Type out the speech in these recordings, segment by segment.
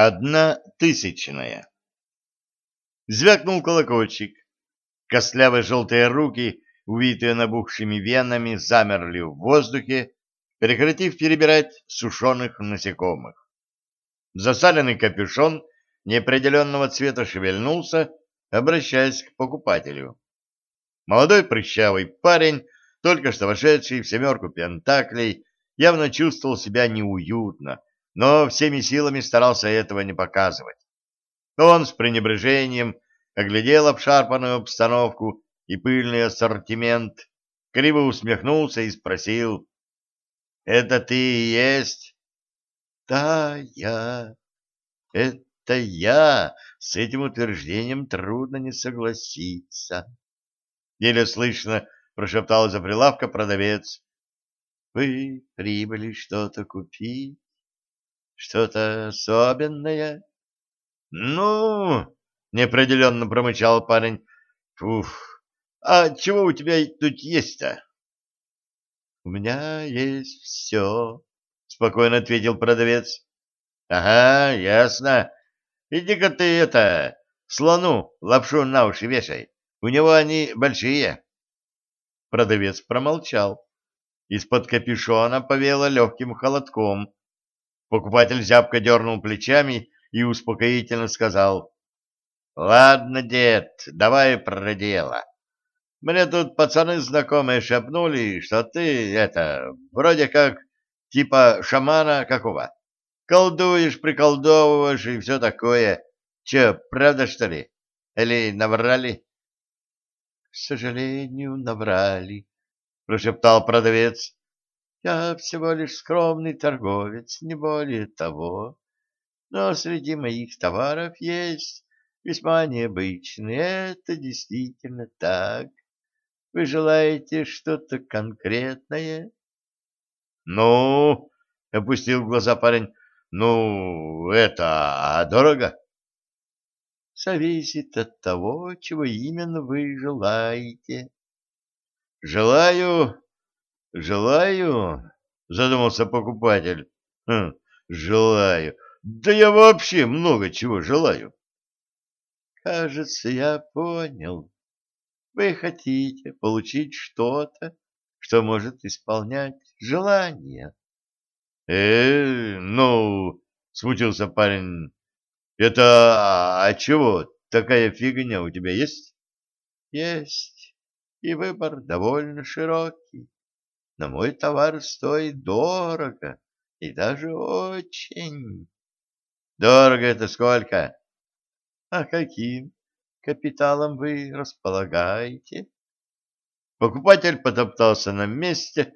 Одна тысячная. Звякнул колокольчик. Костлявые желтые руки, увитые набухшими венами, замерли в воздухе, прекратив перебирать сушеных насекомых. Засаленный капюшон неопределенного цвета шевельнулся, обращаясь к покупателю. Молодой прыщавый парень, только что вошедший в семерку пентаклей, явно чувствовал себя неуютно, но всеми силами старался этого не показывать. Он с пренебрежением оглядел обшарпанную обстановку и пыльный ассортимент, криво усмехнулся и спросил, «Это ты и есть?» «Да, я. Это я. С этим утверждением трудно не согласиться». Еле слышно прошептал за прилавка продавец. «Вы прибыли что-то купить? Что-то особенное?» «Ну...» — неопределенно промычал парень. «Фух, а чего у тебя тут есть-то?» «У меня есть все», — спокойно ответил продавец. «Ага, ясно. Иди-ка ты это, слону лапшу на уши вешай. У него они большие». Продавец промолчал. Из-под капюшона повело легким холодком. Покупатель зябко дернул плечами и успокоительно сказал. «Ладно, дед, давай про дело. Мне тут пацаны знакомые шепнули, что ты, это, вроде как, типа шамана какого. Колдуешь, приколдовываешь и все такое. Че, правда, что ли? Или наврали?» — К сожалению, наврали, — прошептал продавец. — Я всего лишь скромный торговец, не более того. Но среди моих товаров есть весьма необычные. Это действительно так. Вы желаете что-то конкретное? — Ну, — опустил глаза парень, — ну, это а дорого? — зависит от того, чего именно вы желаете. — Желаю, желаю, — задумался покупатель. Хм, — Желаю. Да я вообще много чего желаю. — Кажется, я понял. Вы хотите получить что-то, что может исполнять желания. — Э, ну, — смутился парень, это а чего? Такая фигня у тебя есть? Есть. И выбор довольно широкий. Но мой товар стоит дорого. И даже очень. Дорого это сколько? А каким капиталом вы располагаете? Покупатель потоптался на месте,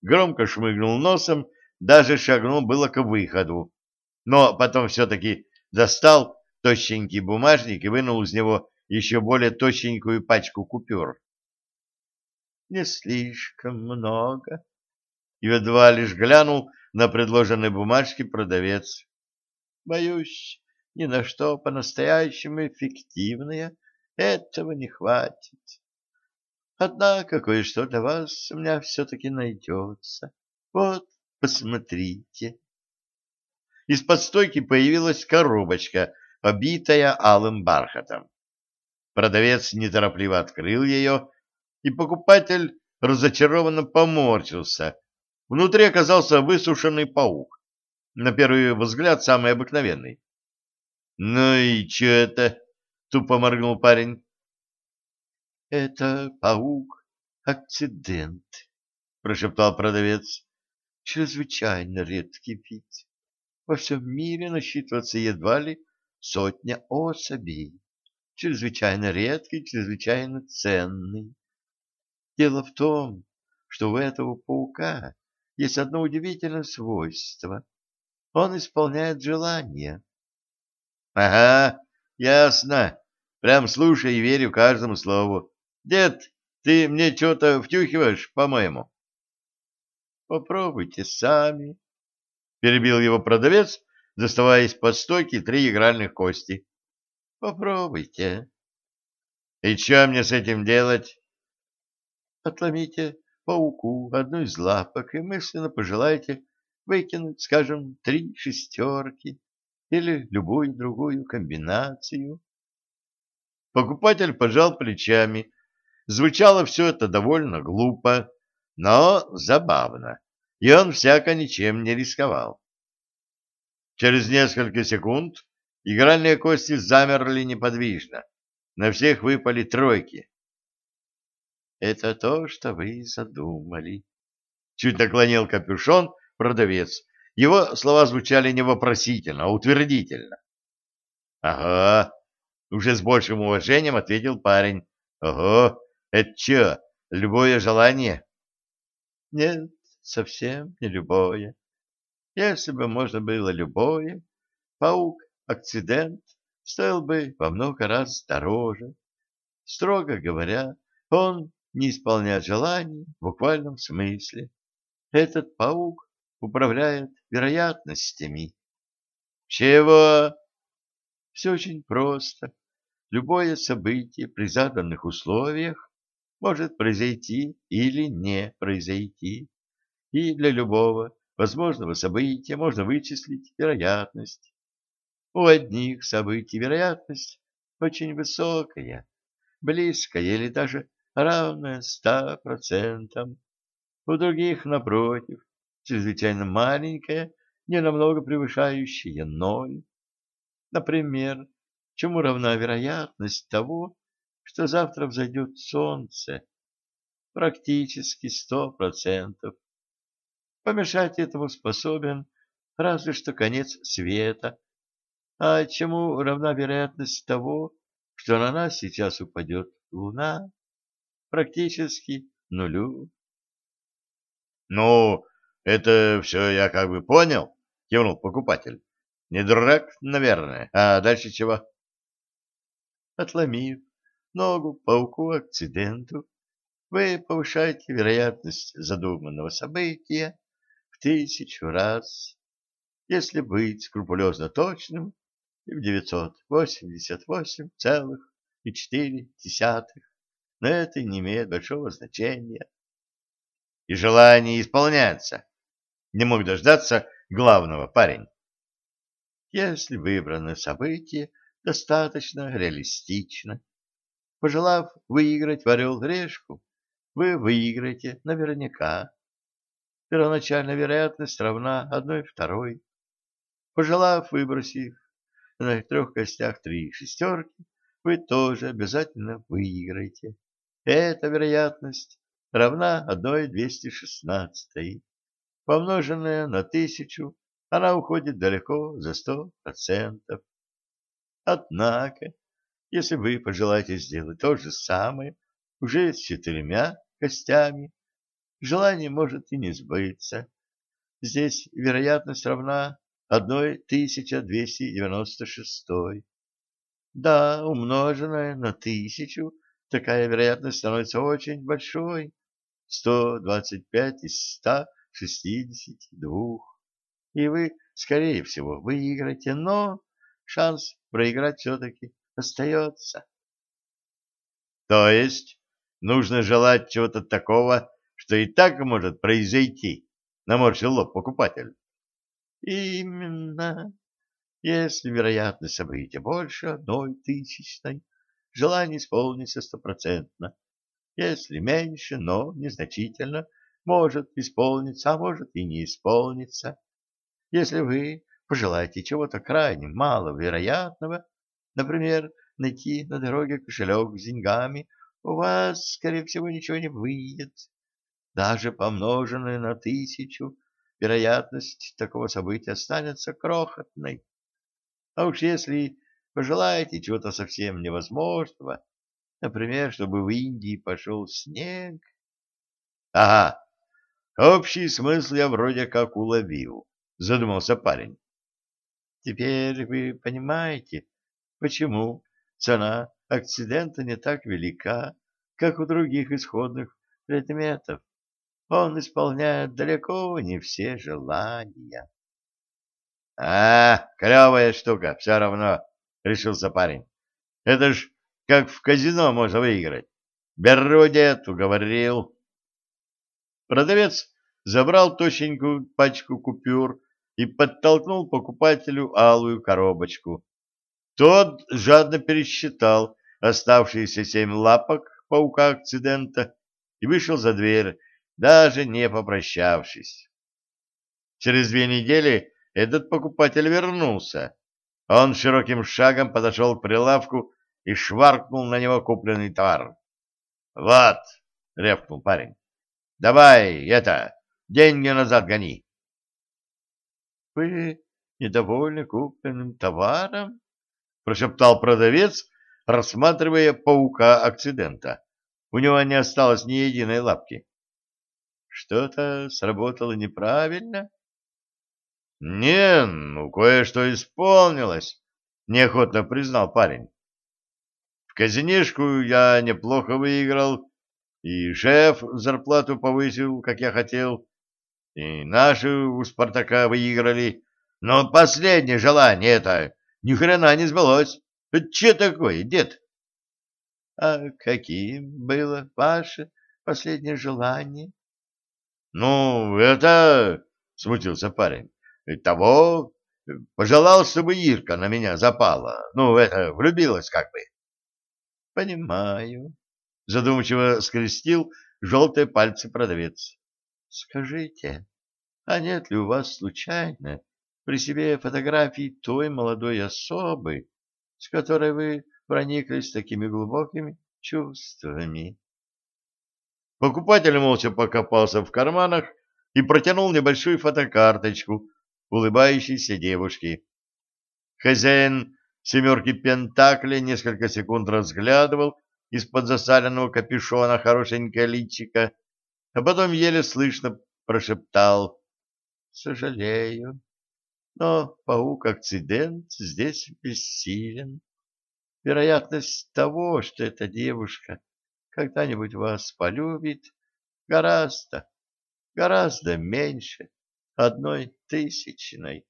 громко шмыгнул носом, даже шагнул было к выходу. Но потом все-таки достал тощенький бумажник и вынул из него еще более тощенькую пачку купюр. «Не слишком много», — едва лишь глянул на предложенные бумажки продавец. «Боюсь, ни на что по-настоящему эффективное этого не хватит. Однако кое-что для вас у меня все-таки найдется. Вот, посмотрите». Из-под стойки появилась коробочка, обитая алым бархатом. Продавец неторопливо открыл ее, и покупатель разочарованно поморщился. Внутри оказался высушенный паук. На первый взгляд самый обыкновенный. — Ну и что это? — тупо моргнул парень. — Это паук-акцидент, — прошептал продавец. — Чрезвычайно редкий вид во всем мире насчитывается едва ли сотня особей, чрезвычайно редкий, чрезвычайно ценный. Дело в том, что у этого паука есть одно удивительное свойство. Он исполняет желания. — Ага, ясно. Прям слушай и верю каждому слову. Дед, ты мне что-то втюхиваешь, по-моему? — Попробуйте сами, перебил его продавец, доставая из-под стойки три игральных кости. — Попробуйте. — И что мне с этим делать? — Отломите пауку одну из лапок и мысленно пожелайте выкинуть, скажем, три шестерки. или любую другую комбинацию. Покупатель пожал плечами. Звучало все это довольно глупо, но забавно, и он всяко ничем не рисковал. Через несколько секунд игральные кости замерли неподвижно. На всех выпали тройки. «Это то, что вы задумали», — чуть наклонил капюшон продавец. Его слова звучали не вопросительно, а утвердительно. «Ага», — уже с большим уважением ответил парень. «Ого, это что, любое желание?» «Нет, совсем не любое. Если бы можно было любое, паук-акцидент стоил бы во много раз дороже. Строго говоря, он не исполняет желаний в буквальном смысле. Этот паук управляет вероятностями. Чего? Все очень просто. Любое событие при заданных условиях может произойти или не произойти. И для любого возможного события можно вычислить вероятность. У одних событий вероятность очень высокая, близкая или даже равная ста процентам. У других, напротив, чрезвычайно маленькая, не намного превышающая ноль. Например, чему равна вероятность того, что завтра взойдет солнце? Практически сто процентов. Помешать этому способен разве что конец света. А чему равна вероятность того, что на нас сейчас упадет луна? Практически нулю. — Ну, это все я как бы понял, — кивнул покупатель. — Не дурак, наверное. А дальше чего? Отломив ногу пауку-акциденту, вы повышаете вероятность задуманного события в тысячу раз, если быть скрупулезно точным, и в 988,4, но это не имеет большого значения. И желание исполняется. Не мог дождаться главного парень. Если выбранное событие достаточно реалистично, пожелав выиграть в орел-решку, вы выиграете наверняка первоначальная вероятность равна одной второй. Пожелав выбросив на трех костях три шестерки, вы тоже обязательно выиграете. Эта вероятность равна одной двести шестнадцатой. Помноженная на тысячу, она уходит далеко за сто процентов. Однако, если вы пожелаете сделать то же самое уже с четырьмя костями, желание может и не сбыться. Здесь вероятность равна одной тысяча двести девяносто шестой. Да, умноженная на тысячу, такая вероятность становится очень большой. Сто двадцать пять из ста шестидесяти двух. И вы, скорее всего, выиграете, но шанс проиграть все-таки остается. То есть нужно желать чего-то такого, что и так может произойти, наморщил лоб покупатель. Именно. Если вероятность события больше одной тысячной, желание исполнится стопроцентно. Если меньше, но незначительно, может исполниться, а может и не исполниться. Если вы пожелаете чего-то крайне маловероятного, например, найти на дороге кошелек с деньгами, у вас, скорее всего, ничего не выйдет даже помноженное на тысячу, вероятность такого события останется крохотной. А уж если пожелаете чего-то совсем невозможного, например, чтобы в Индии пошел снег... Ага, общий смысл я вроде как уловил, задумался парень. Теперь вы понимаете, почему цена акцидента не так велика, как у других исходных предметов он исполняет далеко не все желания. — А, клевая штука, все равно, — решился парень. — Это ж как в казино можно выиграть. Беру, дед, уговорил. Продавец забрал тощенькую пачку купюр, и подтолкнул покупателю алую коробочку. Тот жадно пересчитал оставшиеся семь лапок паука-акцидента и вышел за дверь, даже не попрощавшись. Через две недели этот покупатель вернулся. Он широким шагом подошел к прилавку и шваркнул на него купленный товар. «Вот!» — рявкнул парень. «Давай, это, деньги назад гони!» «Вы недовольны купленным товаром?» — прошептал продавец, рассматривая паука-акцидента. У него не осталось ни единой лапки. «Что-то сработало неправильно?» «Не, ну, кое-что исполнилось», — неохотно признал парень. «В казинишку я неплохо выиграл, и шеф зарплату повысил, как я хотел, и наши у Спартака выиграли, но последнее желание это ни хрена не сбылось. Че такое, дед?» «А каким было ваше последнее желание?» «Ну, это...» — смутился парень того пожелал, чтобы Ирка на меня запала. Ну, это, влюбилась как бы. — Понимаю. Задумчиво скрестил желтые пальцы продавец. — Скажите, а нет ли у вас случайно при себе фотографии той молодой особы, с которой вы прониклись такими глубокими чувствами? Покупатель молча покопался в карманах и протянул небольшую фотокарточку, улыбающейся девушки. Хозяин семерки Пентакли несколько секунд разглядывал из-под засаленного капюшона хорошенькое личико, а потом еле слышно прошептал «Сожалею, но паук-акцидент здесь бессилен. Вероятность того, что эта девушка когда-нибудь вас полюбит, гораздо, гораздо меньше» одной тысячной.